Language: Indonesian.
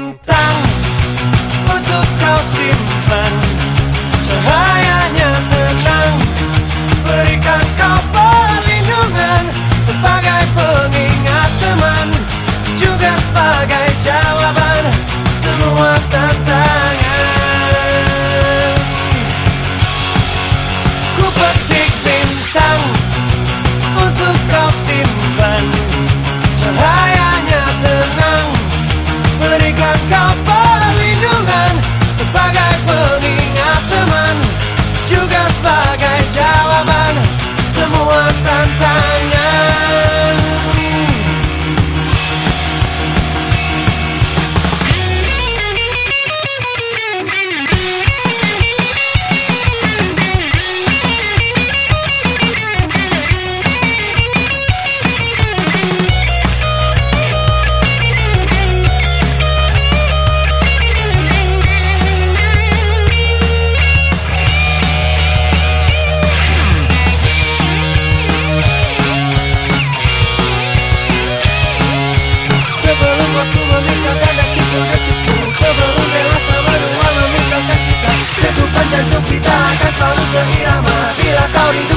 bintang untuk kau simpan. Cahayanya tenang Berikan kau perlindungan Sebagai pengingat teman Juga sebagai jawaban. Semua tentang 香り